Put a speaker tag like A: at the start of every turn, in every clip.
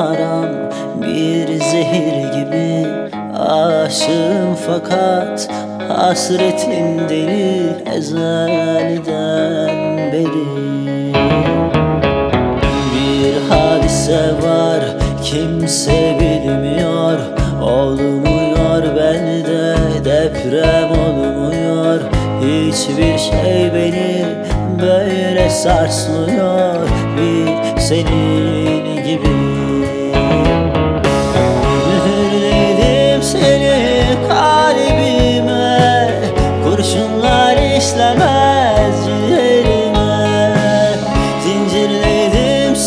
A: yaram Bir zehir gibi. Aşığım fakat Hasretin deli ezelden beri. Bir hadise var kimse bilmiyor. Olmuyor bende deprem olmuyor. Hiçbir şey beni böyle sarsmıyor. Bir senin gibi.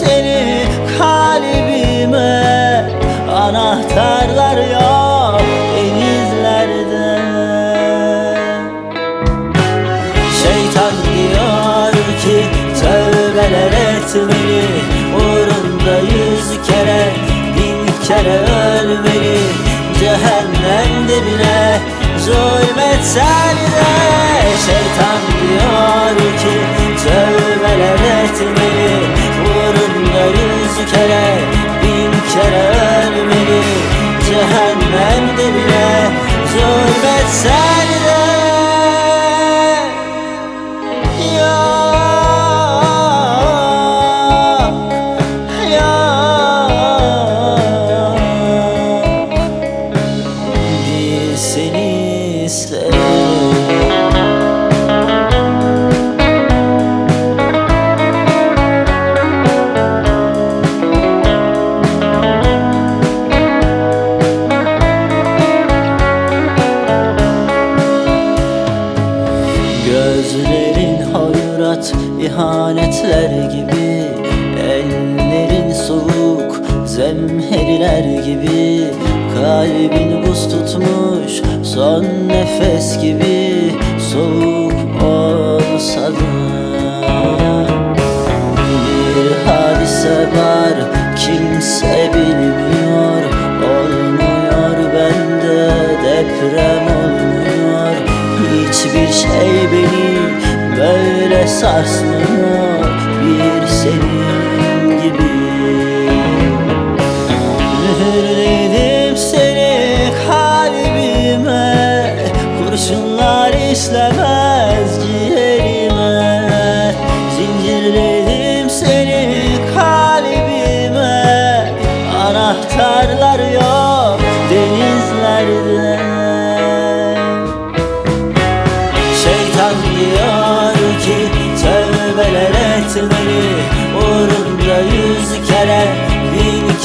A: Seni kalbime. Anahtarlar yok denizlerde. Şeytan diyor ki tövbeler etmeli Uğrunda yüz kere bin kere ölmeli. Cehennemde bile zulmetsen de Şeytan diyor Cehennemde bile zulmetsen de Yok, yok Bir seni sevdim Gözlerin hayrat ihanetler gibi. Ellerin soğuk zemheriler gibi. Kalbin buz tutmuş son nefes gibi böyle sarsmıyor Bir senin gibi. Mühürledim seni kalbime Kurşunlar işlemez ciğerime. Zincirledim seni kalbime Anahtarlar yok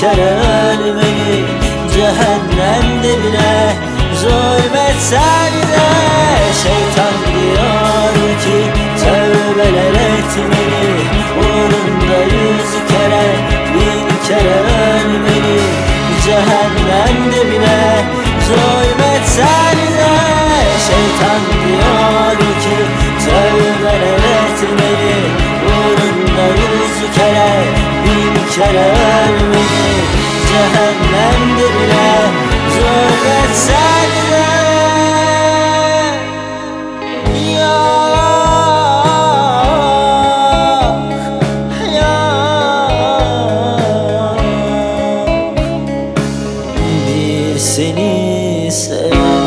A: kere ölmeli Cehennemde bile zulmetsen de Şeytan diyor ki tövbeler etmeli. Uğrunda yüz kere bin kere ölmeli. Cehennemde bile zulmetsen de Şeytan diyor ki tövbeler etmeli. Uğrunda yüz kere bin kere ölmeli cehennemde bile Zulmet sende Yok, yok Bir seni seven